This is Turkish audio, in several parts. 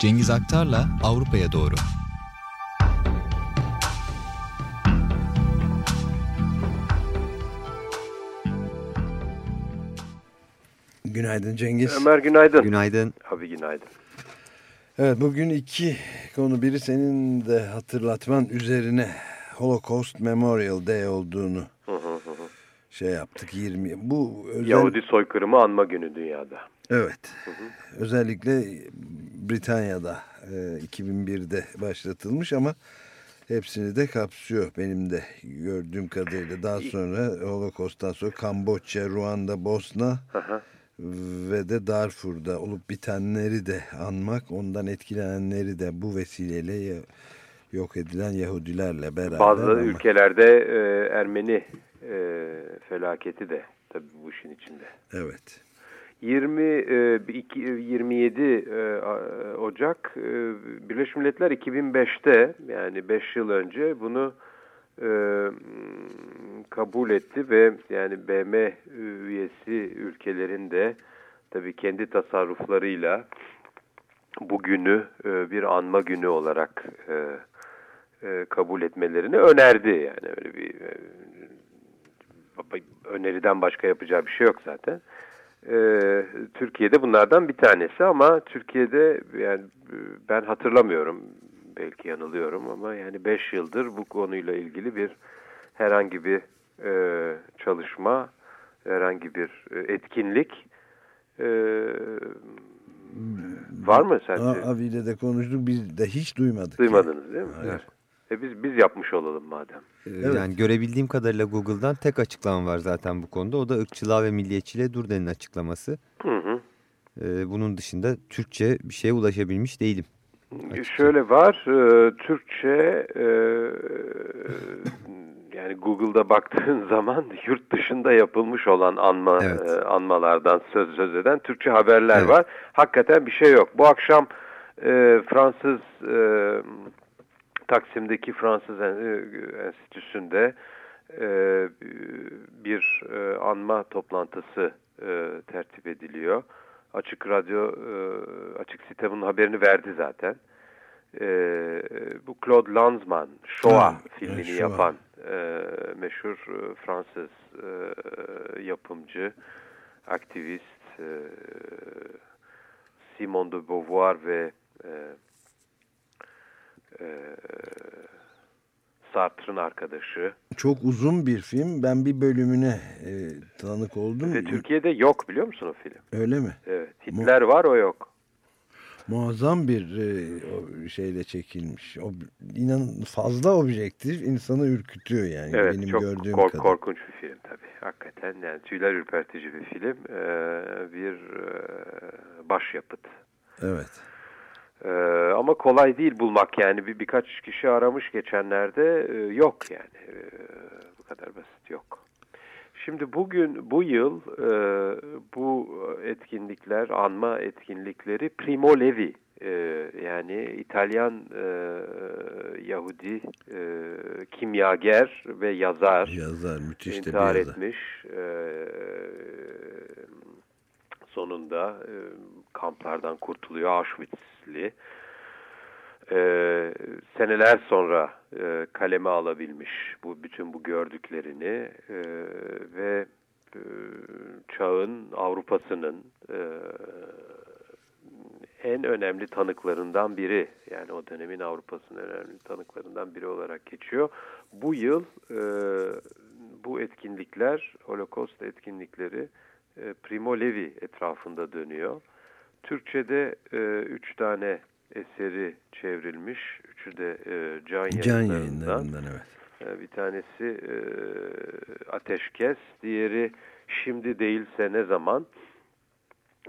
Cengiz Aktar'la Avrupa'ya doğru. Günaydın Cengiz. Ömer günaydın. Günaydın. Abi günaydın. Evet bugün iki konu biri senin de hatırlatman üzerine Holocaust Memorial Day olduğunu şey yaptık 20 bu özel... Yahudi soykırımı anma günü dünyada. Evet. Hı hı. Özellikle Britanya'da e, 2001'de başlatılmış ama hepsini de kapsıyor benim de gördüğüm kadarıyla. Daha sonra Holocaust'tan sonra Kamboçya, Ruanda, Bosna hı ve de Darfur'da olup bitenleri de anmak, ondan etkilenenleri de bu vesileyle yok edilen Yahudilerle beraber. Bazı ama... ülkelerde e, Ermeni e, felaketi de tabii bu işin içinde. Evet. 20 27 e, e, Ocak Birleşmiş Milletler 2005'te yani 5 yıl önce bunu kabul etti ve yani BM üyesi ülkelerin de tabii kendi tasarruflarıyla bugünü bir anma günü olarak kabul etmelerini önerdi. Yani öyle bir öneriden başka yapacağı bir şey yok zaten. Ee, Türkiye'de bunlardan bir tanesi ama Türkiye'de yani ben hatırlamıyorum belki yanılıyorum ama yani 5 yıldır bu konuyla ilgili bir herhangi bir e, çalışma, herhangi bir e, etkinlik e, var mı sence? Abiyle de konuştuk biz de hiç duymadık. Duymadınız yani. değil mi? Hayır. Evet. E biz, biz yapmış olalım madem. Ee, evet. Yani görebildiğim kadarıyla Google'dan tek açıklama var zaten bu konuda. O da ırkçılığa ve milliyetçiliğe dur denen açıklaması. Hı hı. Ee, bunun dışında Türkçe bir şeye ulaşabilmiş değilim. Açıkçası. Şöyle var, e, Türkçe e, yani Google'da baktığın zaman yurt dışında yapılmış olan anma evet. e, anmalardan söz söz eden Türkçe haberler evet. var. Hakikaten bir şey yok. Bu akşam e, Fransız e, Taksim'deki Fransız Enstitüsü'nde e, bir e, anma toplantısı e, tertip ediliyor. Açık Radyo, Açık Site bunun haberini verdi zaten. Bu Claude Lanzmann, Shoah ha, filmini Shoah. yapan meşhur Fransız yapımcı, aktivist Simone de Beauvoir ve e, Sartre'ın arkadaşı. Çok uzun bir film. Ben bir bölümüne e, tanık oldum. Ve Türkiye'de yok biliyor musun o film? Öyle mi? Evet. Hitler Mu var o yok. Muazzam bir e, şeyle çekilmiş. O, inan fazla objektif insanı ürkütüyor yani. Evet benim çok gördüğüm kork kadar. korkunç bir film tabii. Hakikaten yani tüyler ürpertici bir film. Ee, bir e, başyapıt. Evet. Ee, ama kolay değil bulmak yani bir birkaç kişi aramış geçenlerde ee, yok yani ee, bu kadar basit yok. Şimdi bugün bu yıl e, bu etkinlikler anma etkinlikleri Primo Levi e, yani İtalyan e, Yahudi e, kimyager ve yazar, yazar müthiş intihar etmiş. E, sonunda e, kamplardan kurtuluyor Auschwitz'li. E, seneler sonra e, kaleme alabilmiş bu bütün bu gördüklerini e, ve e, çağın Avrupa'sının e, en önemli tanıklarından biri yani o dönemin Avrupa'sının önemli tanıklarından biri olarak geçiyor. Bu yıl e, bu etkinlikler, Holocaust etkinlikleri e, Primo Levi etrafında dönüyor. Türkçe'de e, üç tane eseri çevrilmiş. Üçü de e, can, can yayınlarından. evet. E, bir tanesi e, Ateşkes, diğeri Şimdi değilse ne zaman.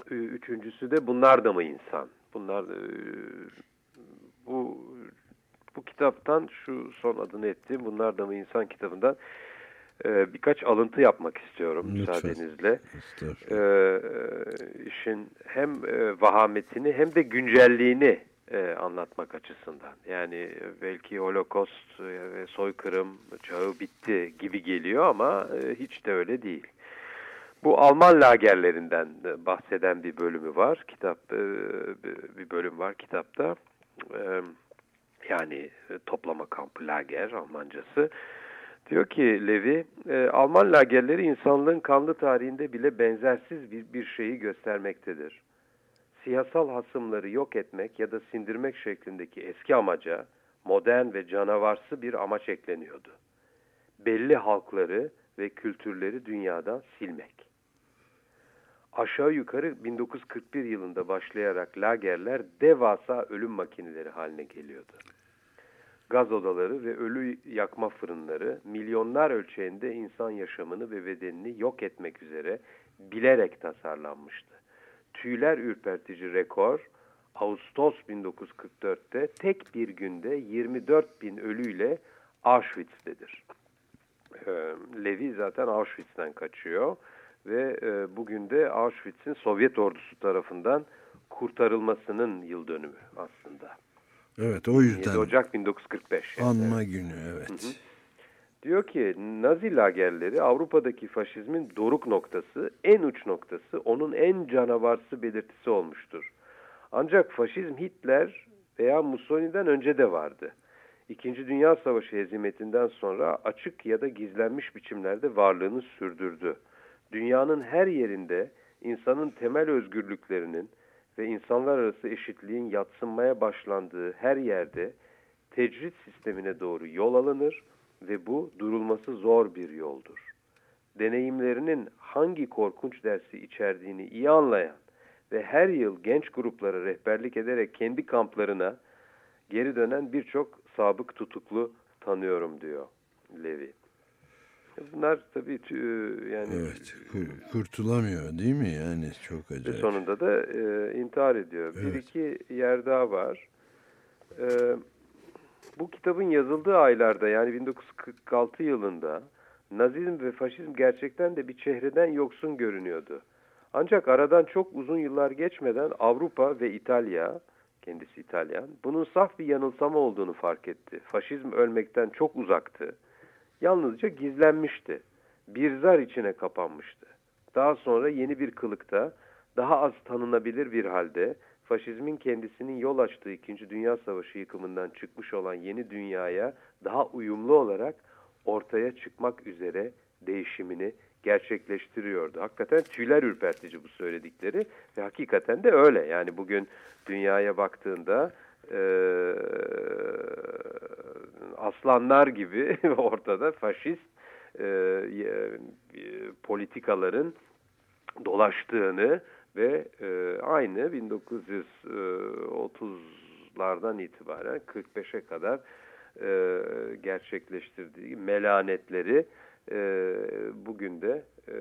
Üçüncüsü de Bunlar da mı insan? Bunlar e, bu bu kitaptan şu son adını ettiğim Bunlar da mı insan kitabından e, birkaç alıntı yapmak istiyorum Lütfen. müsaadenizle. E, işin hem e, vahametini hem de güncelliğini e, anlatmak açısından. Yani belki Holocaust ve soykırım çağı bitti gibi geliyor ama e, hiç de öyle değil. Bu Alman lagerlerinden bahseden bir bölümü var. Kitap e, bir bölüm var kitapta. E, yani toplama kampı lager Almancası. Diyor ki Levi, e, Alman lagerleri insanlığın kanlı tarihinde bile benzersiz bir, bir şeyi göstermektedir. Siyasal hasımları yok etmek ya da sindirmek şeklindeki eski amaca modern ve canavarsı bir amaç ekleniyordu. Belli halkları ve kültürleri dünyadan silmek. Aşağı yukarı 1941 yılında başlayarak lagerler devasa ölüm makineleri haline geliyordu gaz odaları ve ölü yakma fırınları milyonlar ölçeğinde insan yaşamını ve bedenini yok etmek üzere bilerek tasarlanmıştı. Tüyler ürpertici rekor Ağustos 1944'te tek bir günde 24 bin ölüyle Auschwitz'tedir. Ee, Levi zaten Auschwitz'ten kaçıyor ve e, bugün de Auschwitz'in Sovyet ordusu tarafından kurtarılmasının yıl dönümü aslında. Evet o yüzden. 7 Ocak 1945. Yani. Anma günü evet. Hı hı. Diyor ki Nazi lagerleri Avrupa'daki faşizmin doruk noktası, en uç noktası, onun en canavarsı belirtisi olmuştur. Ancak faşizm Hitler veya Mussolini'den önce de vardı. İkinci Dünya Savaşı hezimetinden sonra açık ya da gizlenmiş biçimlerde varlığını sürdürdü. Dünyanın her yerinde insanın temel özgürlüklerinin, ve insanlar arası eşitliğin yatsınmaya başlandığı her yerde tecrit sistemine doğru yol alınır ve bu durulması zor bir yoldur. Deneyimlerinin hangi korkunç dersi içerdiğini iyi anlayan ve her yıl genç gruplara rehberlik ederek kendi kamplarına geri dönen birçok sabık tutuklu tanıyorum diyor Levi. Bunlar tabii yani... Evet, kurtulamıyor değil mi? Yani çok acayip. Ve sonunda da e, intihar ediyor. Evet. Bir iki yer daha var. E, bu kitabın yazıldığı aylarda yani 1946 yılında Nazizm ve faşizm gerçekten de bir çehreden yoksun görünüyordu. Ancak aradan çok uzun yıllar geçmeden Avrupa ve İtalya, kendisi İtalyan, bunun saf bir yanılsama olduğunu fark etti. Faşizm ölmekten çok uzaktı yalnızca gizlenmişti. Bir zar içine kapanmıştı. Daha sonra yeni bir kılıkta, daha az tanınabilir bir halde faşizmin kendisinin yol açtığı 2. Dünya Savaşı yıkımından çıkmış olan yeni dünyaya daha uyumlu olarak ortaya çıkmak üzere değişimini gerçekleştiriyordu. Hakikaten tüyler ürpertici bu söyledikleri ve hakikaten de öyle. Yani bugün dünyaya baktığında e, aslanlar gibi ortada faşist e, e, politikaların dolaştığını ve e, aynı 1930'lardan itibaren 45'e kadar e, gerçekleştirdiği melanetleri e, bugün de e,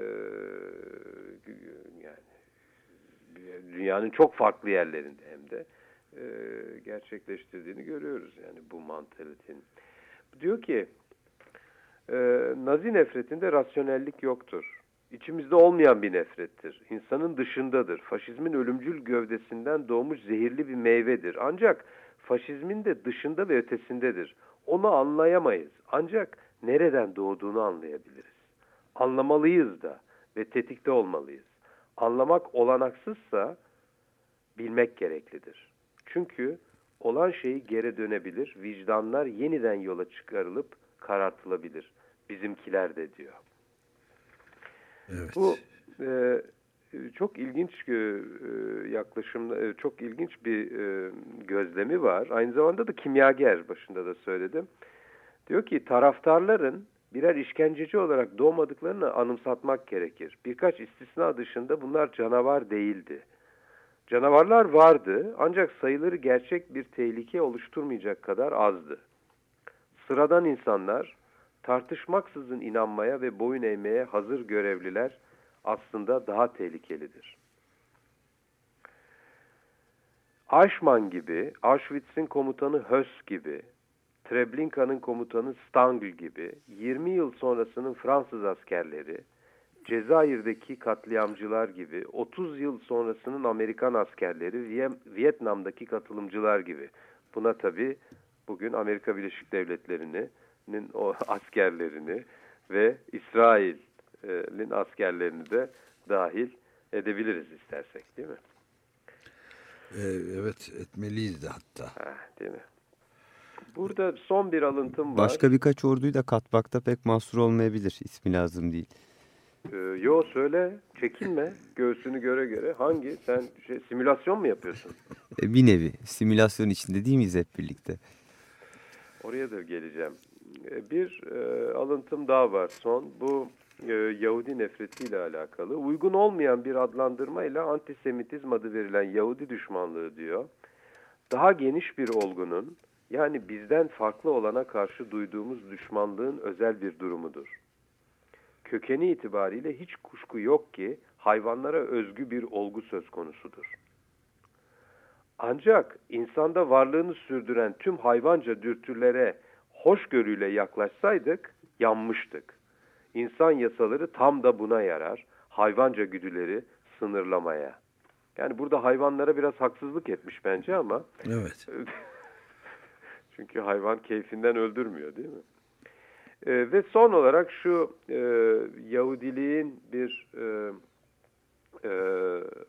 yani dünyanın çok farklı yerlerinde hem de e, gerçekleştirdiğini görüyoruz yani bu mantalitenin. Diyor ki e, Nazi nefretinde rasyonellik yoktur. İçimizde olmayan bir nefrettir. İnsanın dışındadır. Faşizmin ölümcül gövdesinden doğmuş zehirli bir meyvedir. Ancak faşizmin de dışında ve ötesindedir. Onu anlayamayız. Ancak nereden doğduğunu anlayabiliriz. Anlamalıyız da ve tetikte olmalıyız. Anlamak olanaksızsa bilmek gereklidir. Çünkü olan şeyi geri dönebilir, vicdanlar yeniden yola çıkarılıp karartılabilir. Bizimkiler de diyor. Evet. Bu e, çok ilginç e, yaklaşım, e, çok ilginç bir e, gözlemi var. Aynı zamanda da kimyager başında da söyledim. Diyor ki taraftarların birer işkenceci olarak doğmadıklarını anımsatmak gerekir. Birkaç istisna dışında bunlar canavar değildi. Canavarlar vardı ancak sayıları gerçek bir tehlike oluşturmayacak kadar azdı. Sıradan insanlar tartışmaksızın inanmaya ve boyun eğmeye hazır görevliler aslında daha tehlikelidir. Eichmann gibi, Auschwitz'in komutanı Höss gibi, Treblinka'nın komutanı Stangl gibi 20 yıl sonrasının Fransız askerleri, Cezayir'deki katliamcılar gibi 30 yıl sonrasının Amerikan askerleri, Vietnam'daki katılımcılar gibi. Buna tabi bugün Amerika Birleşik Devletleri'nin o askerlerini ve İsrail İsrail'in askerlerini de dahil edebiliriz istersek değil mi? Ee, evet etmeliyiz de hatta. Ha, değil mi? Burada son bir alıntım var. Başka birkaç orduyu da katmakta pek mahsur olmayabilir. İsmi lazım değil. Ee, yo söyle çekinme göğsünü göre göre hangi sen şey, simülasyon mu yapıyorsun? E, bir nevi simülasyon içinde değil miyiz hep birlikte? Oraya da geleceğim. Ee, bir e, alıntım daha var son. Bu e, Yahudi nefretiyle alakalı. Uygun olmayan bir adlandırmayla antisemitizm adı verilen Yahudi düşmanlığı diyor. Daha geniş bir olgunun yani bizden farklı olana karşı duyduğumuz düşmanlığın özel bir durumudur. Kökeni itibariyle hiç kuşku yok ki hayvanlara özgü bir olgu söz konusudur. Ancak insanda varlığını sürdüren tüm hayvanca dürtülere hoşgörüyle yaklaşsaydık yanmıştık. İnsan yasaları tam da buna yarar. Hayvanca güdüleri sınırlamaya. Yani burada hayvanlara biraz haksızlık etmiş bence ama. Evet. Çünkü hayvan keyfinden öldürmüyor değil mi? E, ve son olarak şu e, Yahudiliğin bir e, e,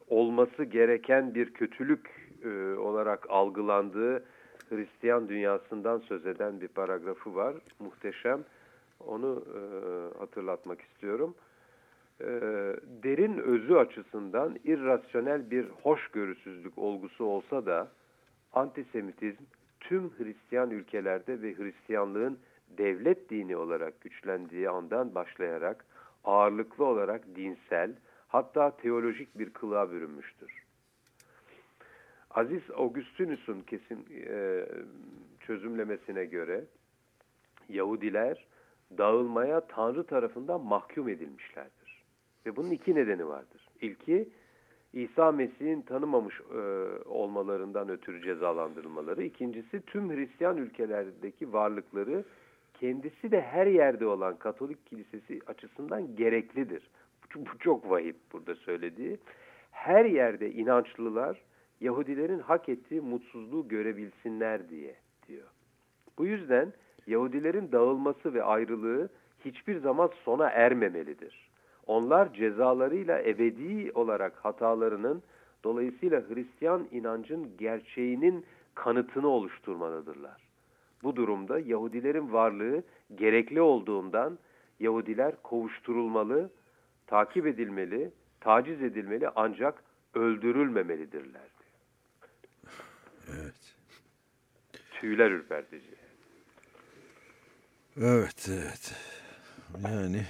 olması gereken bir kötülük e, olarak algılandığı Hristiyan dünyasından söz eden bir paragrafı var. Muhteşem. Onu e, hatırlatmak istiyorum. E, derin özü açısından irrasyonel bir hoşgörüsüzlük olgusu olsa da antisemitizm tüm Hristiyan ülkelerde ve Hristiyanlığın devlet dini olarak güçlendiği andan başlayarak ağırlıklı olarak dinsel hatta teolojik bir kılığa bürünmüştür. Aziz Augustinus'un kesin e, çözümlemesine göre Yahudiler dağılmaya Tanrı tarafından mahkum edilmişlerdir. Ve bunun iki nedeni vardır. İlki İsa Mesih'in tanımamış e, olmalarından ötürü cezalandırılmaları. İkincisi tüm Hristiyan ülkelerdeki varlıkları kendisi de her yerde olan Katolik Kilisesi açısından gereklidir. Bu, çok vahim burada söylediği. Her yerde inançlılar Yahudilerin hak ettiği mutsuzluğu görebilsinler diye diyor. Bu yüzden Yahudilerin dağılması ve ayrılığı hiçbir zaman sona ermemelidir. Onlar cezalarıyla ebedi olarak hatalarının dolayısıyla Hristiyan inancın gerçeğinin kanıtını oluşturmalıdırlar. Bu durumda Yahudilerin varlığı gerekli olduğundan Yahudiler kovuşturulmalı, takip edilmeli, taciz edilmeli ancak öldürülmemelidirler. Evet. Tüyler ürpertici. Evet, evet. Yani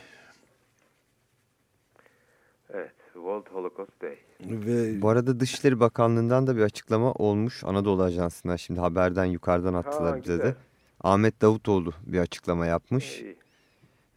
Evet, World Holocaust Day. ve Bu arada Dışişleri Bakanlığı'ndan da bir açıklama olmuş Anadolu Ajansı'na. Şimdi haberden yukarıdan attılar Ha, bize güzel. de. Ahmet Davutoğlu bir açıklama yapmış. İyi.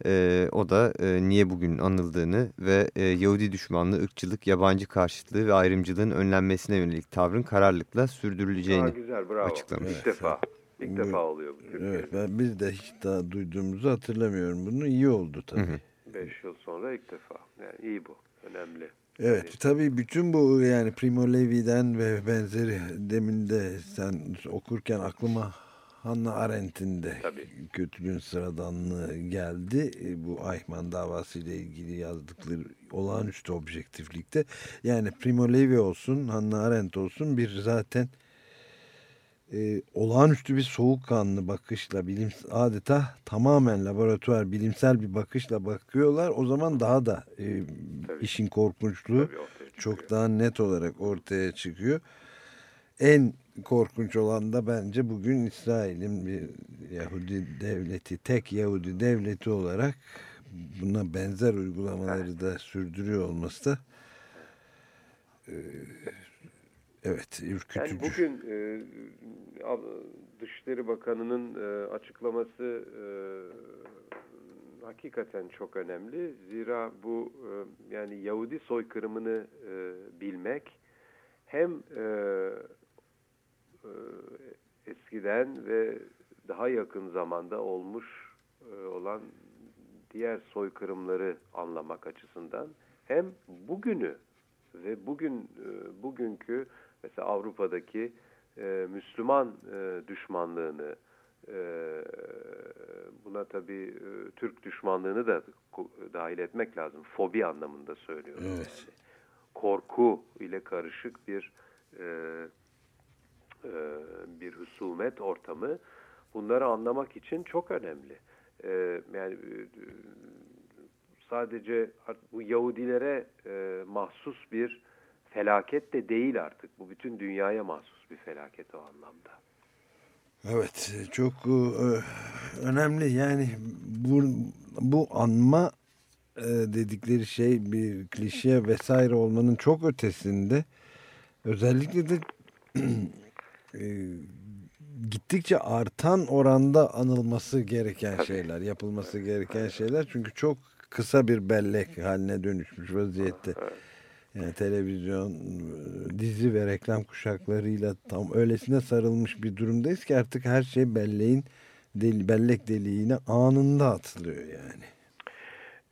Ee, o da e, niye bugün anıldığını ve e, Yahudi düşmanlığı, ırkçılık, yabancı karşıtlığı ve ayrımcılığın önlenmesine yönelik tavrın kararlılıkla Ha, sürdürüleceğini güzel, bravo. açıklamış. İlk defa. İlk Bu- defa oluyor bu Türkiye'de. evet, ben biz de hiç daha duyduğumuzu hatırlamıyorum. Bunu iyi oldu tabii. Hı hı. Beş yıl sonra ilk defa. Yani iyi bu. Önemli. Evet tabii bütün bu yani Primo Levi'den ve benzeri demin de sen okurken aklıma Hannah Arendt'in de Tabii. kötülüğün sıradanlığı geldi. E, Bu Eichmann davası ile ilgili yazdıkları olağanüstü objektiflikte. Yani Primo Levi olsun, Hannah Arendt olsun bir zaten e, olağanüstü bir soğukkanlı bakışla bilim adeta tamamen laboratuvar bilimsel bir bakışla bakıyorlar. O zaman daha da e, Tabii. işin korkunçluğu çok daha net olarak ortaya çıkıyor. En korkunç olan da bence bugün İsrail'in bir Yahudi devleti, tek Yahudi devleti olarak buna benzer uygulamaları da sürdürüyor olması da e, evet ürkütücü. Yani bugün e, Dışişleri Bakanı'nın e, açıklaması e, hakikaten çok önemli. Zira bu e, yani Yahudi soykırımını e, bilmek hem e, e, eskiden ve daha yakın zamanda olmuş e, olan diğer soykırımları anlamak açısından hem bugünü ve bugün e, bugünkü mesela Avrupa'daki e, Müslüman e, düşmanlığını E, buna tabii e, Türk düşmanlığını da dahil etmek lazım. Fobi anlamında söylüyorum. Evet. Yani korku ile karışık bir e, e, bir husumet ortamı bunları anlamak için çok önemli. E, yani e, sadece bu Yahudilere mahsus bir felaket de değil artık. Bu bütün dünyaya mahsus bir felaket o anlamda. Evet çok e, önemli yani bu, bu anma e, dedikleri şey bir klişe vesaire olmanın çok ötesinde özellikle de e, gittikçe artan oranda anılması gereken şeyler, yapılması gereken şeyler. Çünkü çok kısa bir bellek haline dönüşmüş vaziyette. Yani televizyon, dizi ve reklam kuşaklarıyla tam öylesine sarılmış bir durumdayız ki artık her şey belleğin deli, bellek deliğine anında atılıyor yani.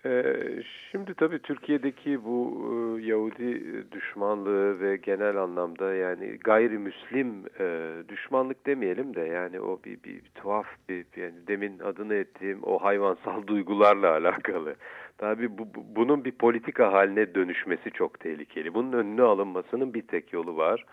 Ee, şimdi tabii Türkiye'deki bu e, Yahudi düşmanlığı ve genel anlamda yani gayrimüslim e, düşmanlık demeyelim de yani o bir, bir, bir tuhaf bir yani demin adını ettiğim o hayvansal duygularla alakalı. Tabii bu, bu, bunun bir politika haline dönüşmesi çok tehlikeli. Bunun önüne alınmasının bir tek yolu var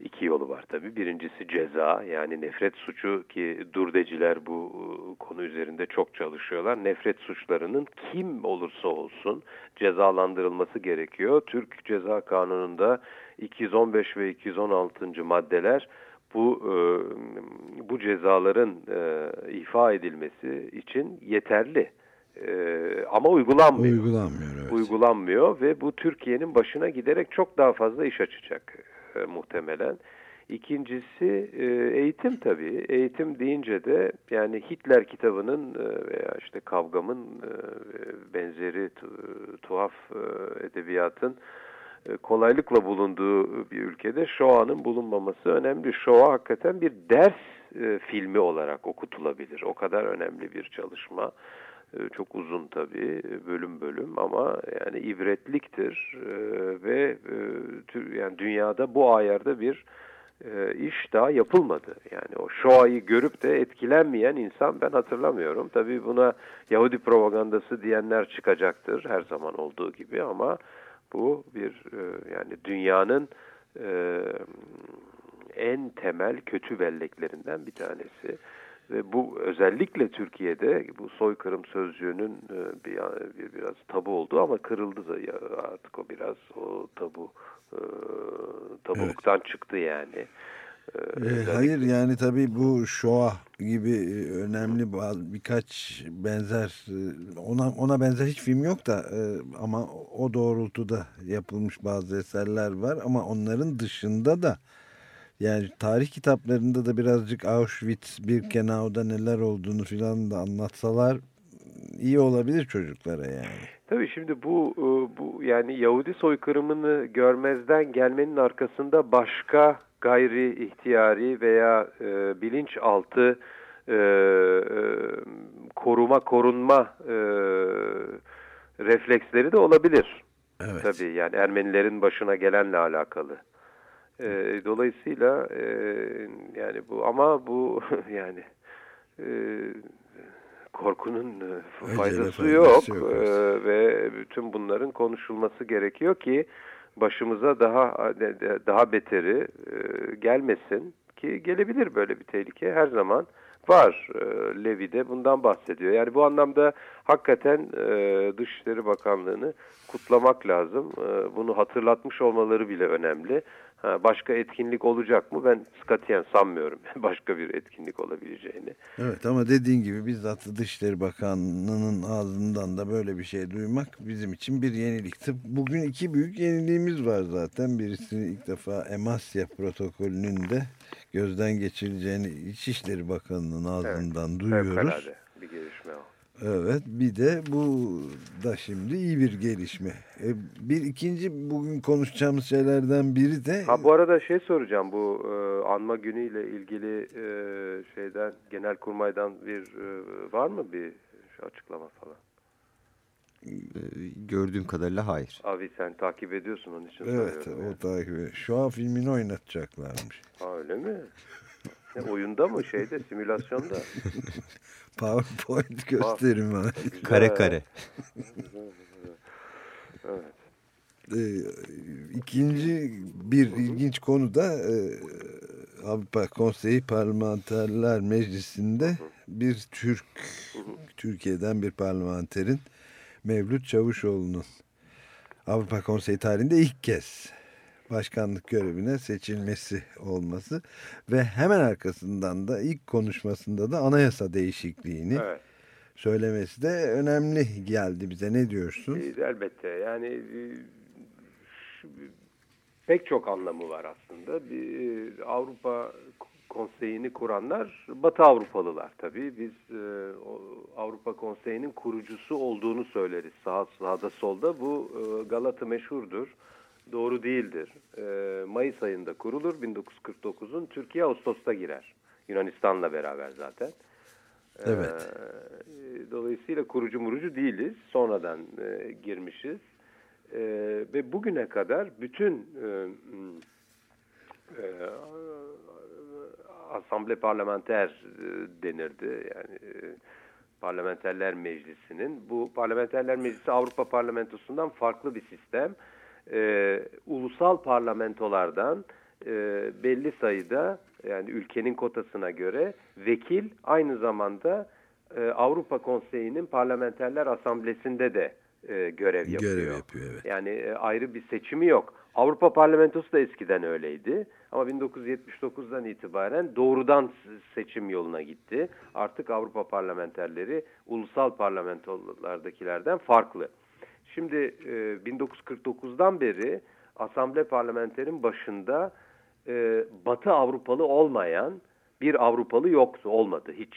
iki yolu var tabii. Birincisi ceza yani nefret suçu ki durdeciler bu e, konu üzerinde çok çalışıyorlar. Nefret suçlarının kim olursa olsun cezalandırılması gerekiyor. Türk Ceza Kanunu'nda 215 ve 216. maddeler bu e, bu cezaların e, ifa edilmesi için yeterli. Ee, ama uygulanmıyor. Uygulanmıyor, evet. Uygulanmıyor ve bu Türkiye'nin başına giderek çok daha fazla iş açacak e, muhtemelen. İkincisi e, eğitim tabii. Eğitim deyince de yani Hitler kitabının e, veya işte kavgamın e, benzeri tuhaf edebiyatın kolaylıkla bulunduğu bir ülkede Shoah'nın bulunmaması önemli. Shoah hakikaten bir ders filmi olarak okutulabilir. O kadar önemli bir çalışma. Çok uzun tabii bölüm bölüm ama yani ibretliktir ve yani dünyada bu ayarda bir iş daha yapılmadı. Yani o Shoah'yı görüp de etkilenmeyen insan ben hatırlamıyorum. Tabii buna Yahudi propagandası diyenler çıkacaktır her zaman olduğu gibi ama bu bir yani dünyanın en temel kötü belleklerinden bir tanesi. Ve bu özellikle Türkiye'de bu soykırım sözcüğünün e, bir, bir biraz tabu oldu ama kırıldı da artık o biraz o tabu e, tabuluktan evet. çıktı yani. Ee, hayır yani tabii bu Shoah gibi önemli birkaç benzer ona ona benzer hiç film yok da ama o doğrultuda yapılmış bazı eserler var ama onların dışında da yani tarih kitaplarında da birazcık Auschwitz, Birkenau'da neler olduğunu filan da anlatsalar iyi olabilir çocuklara yani. Tabii şimdi bu e, bu yani Yahudi soykırımını görmezden gelmenin arkasında başka gayri ihtiyari veya e, bilinçaltı e, e, koruma korunma e, refleksleri de olabilir. Evet. Tabii yani Ermenilerin başına gelenle alakalı. E, dolayısıyla e, yani bu ama bu yani e, korkunun e, faydası yok, yok. E, ve bütün bunların konuşulması gerekiyor ki başımıza daha daha beteri e, gelmesin ki gelebilir böyle bir tehlike her zaman var. E, Levi de bundan bahsediyor. Yani bu anlamda hakikaten e, Dışişleri Bakanlığı'nı kutlamak lazım. E, bunu hatırlatmış olmaları bile önemli. Ha, başka etkinlik olacak mı? Ben skatiyen sanmıyorum başka bir etkinlik olabileceğini. Evet ama dediğin gibi bizzat Dışişleri Bakanlığı'nın ağzından da böyle bir şey duymak bizim için bir yenilik. Bugün iki büyük yeniliğimiz var zaten. Birisini ilk defa Emasya protokolünün de gözden geçirileceğini İçişleri Bakanı'nın ağzından evet, duyuyoruz. o. Evet bir de bu da şimdi iyi bir gelişme. E, bir ikinci bugün konuşacağımız şeylerden biri de... Ha bu arada şey soracağım bu e, anma günüyle ilgili e, şeyden genel kurmaydan bir e, var mı bir açıklama falan? E, gördüğüm kadarıyla hayır. Abi sen takip ediyorsun onun için Evet o yani. takip ediyor. Şu an filmini oynatacaklarmış. Ha öyle mi? Ne, oyunda mı şeyde simülasyonda? PowerPoint gösterimi. var. Kare kare. evet. Ee, ikinci bir ilginç konu da e, Avrupa Konseyi Parlamenterler Meclisi'nde bir Türk, Türkiye'den bir parlamenterin Mevlüt Çavuşoğlu'nun Avrupa Konseyi tarihinde ilk kez başkanlık görevine seçilmesi olması ve hemen arkasından da ilk konuşmasında da anayasa değişikliğini evet. söylemesi de önemli geldi bize. Ne diyorsun? E, Elbette yani e, pek çok anlamı var aslında. Bir, e, Avrupa Konseyi'ni kuranlar Batı Avrupalılar tabii. Biz e, Avrupa Konseyi'nin kurucusu olduğunu söyleriz sağ, sağda solda. Bu e, Galata meşhurdur. Doğru değildir. E, Mayıs ayında kurulur 1949'un. Türkiye Ağustos'ta girer. Yunanistan'la beraber zaten. Evet. Ee, Dolayısıyla kurucu murucu değiliz. Sonradan e, girmişiz. E, ve bugüne kadar bütün e, e, asamble parlamenter e, denirdi. Yani e, parlamenterler meclisinin. Bu parlamenterler meclisi Avrupa parlamentosundan farklı bir sistem. E, ulusal parlamentolardan e, belli sayıda yani ülkenin kotasına göre vekil aynı zamanda e, Avrupa Konseyi'nin parlamenterler asamblesinde de e, görev yapıyor. Görev yapıyor evet. Yani e, ayrı bir seçimi yok. Avrupa Parlamentosu da eskiden öyleydi. Ama 1979'dan itibaren doğrudan seçim yoluna gitti. Artık Avrupa parlamenterleri ulusal parlamentolardakilerden farklı. Şimdi e, 1949'dan beri asamble parlamenterin başında e, Batı Avrupalı olmayan bir Avrupalı yoktu, olmadı hiç.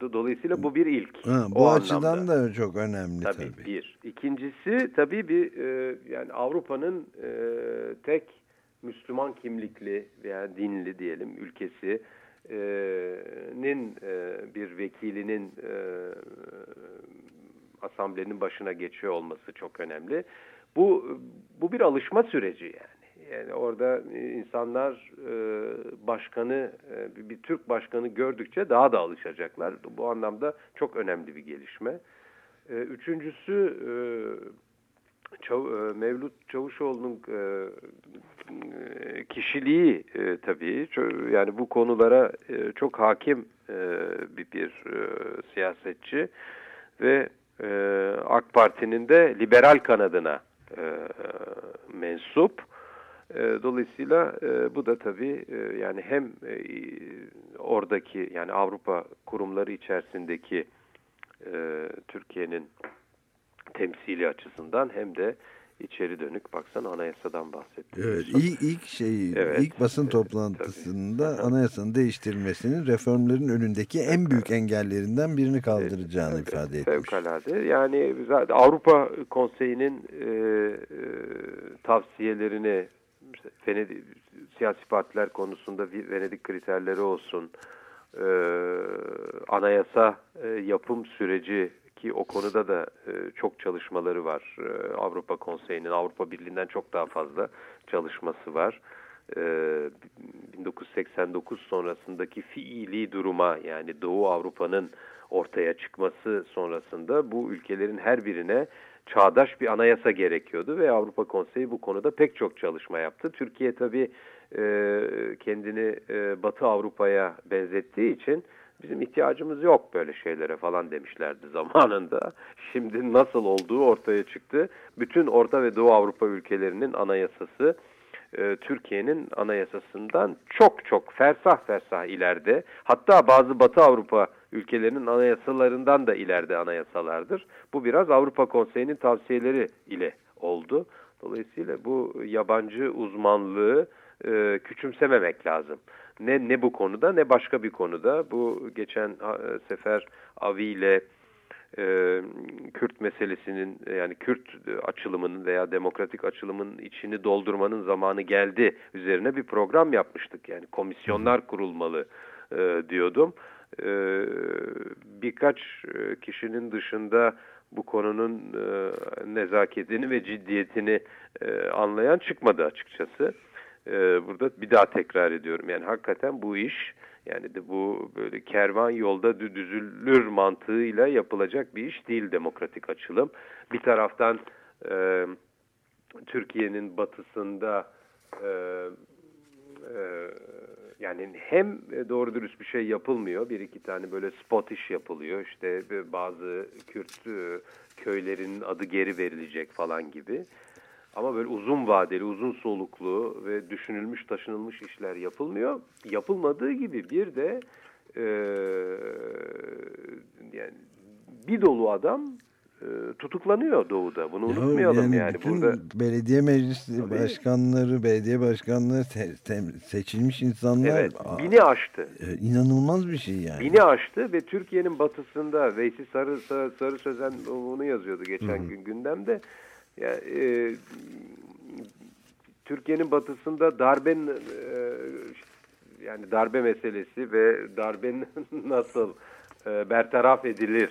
Do- Dolayısıyla bu bir ilk. Ha, o bu anlamda. açıdan da çok önemli Tabii, tabii. bir. İkincisi tabii bir e, yani Avrupa'nın e, tek Müslüman kimlikli veya dinli diyelim ülkesi e, nin e, bir vekilinin e, asamblenin başına geçiyor olması çok önemli. Bu bu bir alışma süreci yani. Yani orada insanlar e, başkanı e, bir, Türk başkanı gördükçe daha da alışacaklar. Bu anlamda çok önemli bir gelişme. E, Üçüncüsü e, e, Mevlüt Çavuşoğlu'nun e, e, kişiliği e, tabii yani bu konulara e, çok hakim e, bir, bir e, siyasetçi ve e, AK Parti'nin de liberal kanadına e, mensup. E, dolayısıyla e, bu da tabii e, yani hem e, oradaki yani Avrupa kurumları içerisindeki e, Türkiye'nin temsili açısından hem de içeri dönük baksan anayasadan bahsediyoruz. Evet, ilk, ilk şeyi, Evet, ilk basın evet, toplantısında tabii. anayasanın değiştirilmesinin reformların önündeki en büyük engellerinden birini kaldıracağını ifade etmiş. Fevkalade. Yani zaten Avrupa Konseyi'nin e, e, tavsiyelerini Venedik, siyasi partiler konusunda Venedik kriterleri olsun, e, anayasa e, yapım süreci ki o konuda da e, çok çalışmaları var. E, Avrupa Konseyi'nin Avrupa Birliği'nden çok daha fazla çalışması var. E, 1989 sonrasındaki fiili duruma yani Doğu Avrupa'nın ortaya çıkması sonrasında bu ülkelerin her birine çağdaş bir anayasa gerekiyordu ve Avrupa Konseyi bu konuda pek çok çalışma yaptı. Türkiye tabii e, kendini e, Batı Avrupa'ya benzettiği için bizim ihtiyacımız yok böyle şeylere falan demişlerdi zamanında. Şimdi nasıl olduğu ortaya çıktı. Bütün Orta ve Doğu Avrupa ülkelerinin anayasası e, Türkiye'nin anayasasından çok çok fersah fersah ileride. Hatta bazı Batı Avrupa ülkelerinin anayasalarından da ileride anayasalardır. Bu biraz Avrupa Konseyi'nin tavsiyeleri ile oldu. Dolayısıyla bu yabancı uzmanlığı e, küçümsememek lazım. Ne ne bu konuda ne başka bir konuda. Bu geçen ha, sefer Avi ile e, Kürt meselesinin yani Kürt açılımının veya demokratik açılımın içini doldurmanın zamanı geldi üzerine bir program yapmıştık. Yani komisyonlar kurulmalı e, diyordum. E, birkaç e, kişinin dışında bu konunun e, nezaketini ve ciddiyetini e, anlayan çıkmadı açıkçası. E, burada bir daha tekrar ediyorum. Yani hakikaten bu iş yani de bu böyle kervan yolda düzülür mantığıyla yapılacak bir iş değil demokratik açılım. Bir taraftan e, Türkiye'nin batısında e, e, yani hem doğru dürüst bir şey yapılmıyor. Bir iki tane böyle spot iş yapılıyor. İşte bazı Kürt e, köylerin adı geri verilecek falan gibi. Ama böyle uzun vadeli, uzun soluklu ve düşünülmüş, taşınılmış işler yapılmıyor. Yapılmadığı gibi bir de e, yani bir dolu adam e, tutuklanıyor doğuda. Bunu unutmayalım yani. yani burada belediye meclisi Tabii. başkanları, belediye başkanları te, te, seçilmiş insanlar evet, bini aştı. E, inanılmaz bir şey yani. Bini aştı ve Türkiye'nin batısında Veysi Sarı Sarı, Sarı Sözen onu yazıyordu geçen Hı -hı. gün gündemde. Yani, e, Türkiye'nin batısında darben e, yani darbe meselesi ve darbenin nasıl e, bertaraf edilir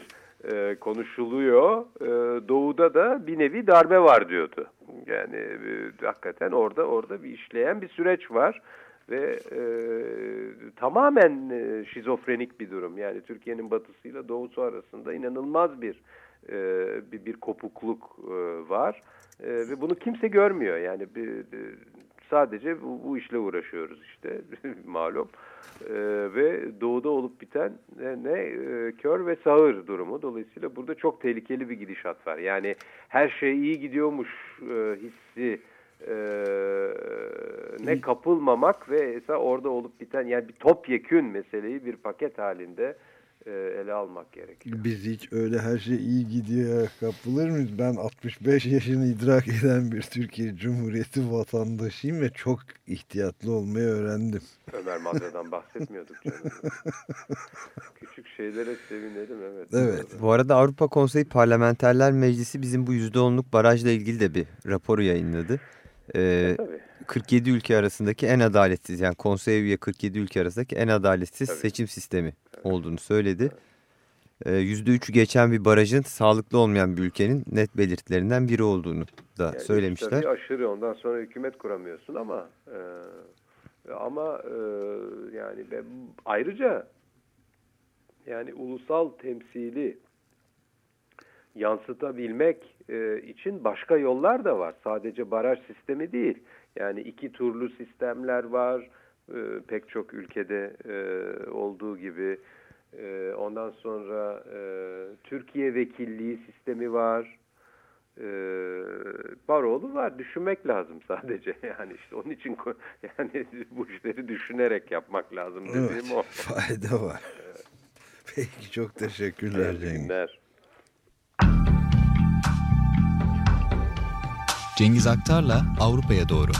e, konuşuluyor. E, doğu'da da bir nevi darbe var diyordu. Yani e, hakikaten orada orada bir işleyen bir süreç var ve e, tamamen e, şizofrenik bir durum. Yani Türkiye'nin batısıyla doğusu arasında inanılmaz bir e, bir, bir kopukluk e, var e, ve bunu kimse görmüyor. Yani bir, bir sadece bu, bu işle uğraşıyoruz işte malum e, ve doğuda olup biten ne, ne e, kör ve sağır durumu. Dolayısıyla burada çok tehlikeli bir gidişat var. Yani her şey iyi gidiyormuş e, hissi e, ne kapılmamak ve orada olup biten yani bir topyekün meseleyi bir paket halinde ele almak gerekiyor. Biz hiç öyle her şey iyi gidiyor kapılır mıyız? Ben 65 yaşını idrak eden bir Türkiye Cumhuriyeti vatandaşıyım ve çok ihtiyatlı olmayı öğrendim. Ömer Madra'dan bahsetmiyorduk canım. Küçük şeylere sevinelim evet. Evet. Bu arada Avrupa Konseyi Parlamenterler Meclisi bizim bu %10'luk barajla ilgili de bir raporu yayınladı. Ee, e, 47 ülke arasındaki en adaletsiz yani konsey üye 47 ülke arasındaki en adaletsiz Tabii. seçim sistemi olduğunu söyledi. Ee, %3'ü geçen bir barajın sağlıklı olmayan bir ülkenin net belirtilerinden biri olduğunu da yani söylemişler. Tabii aşırı ondan sonra hükümet kuramıyorsun ama e, ama e, yani ben, ayrıca yani ulusal temsili yansıtabilmek e, için başka yollar da var. Sadece baraj sistemi değil. Yani iki turlu sistemler var. E, pek çok ülkede e, olduğu gibi. E, ondan sonra e, Türkiye vekilliği sistemi var. E, Baroğlu var. Düşünmek lazım sadece. Yani işte onun için yani bu işleri düşünerek yapmak lazım dediğim evet, o. Fayda var. Peki çok teşekkürler Cengiz. Cengiz Aktar'la Avrupa'ya doğru.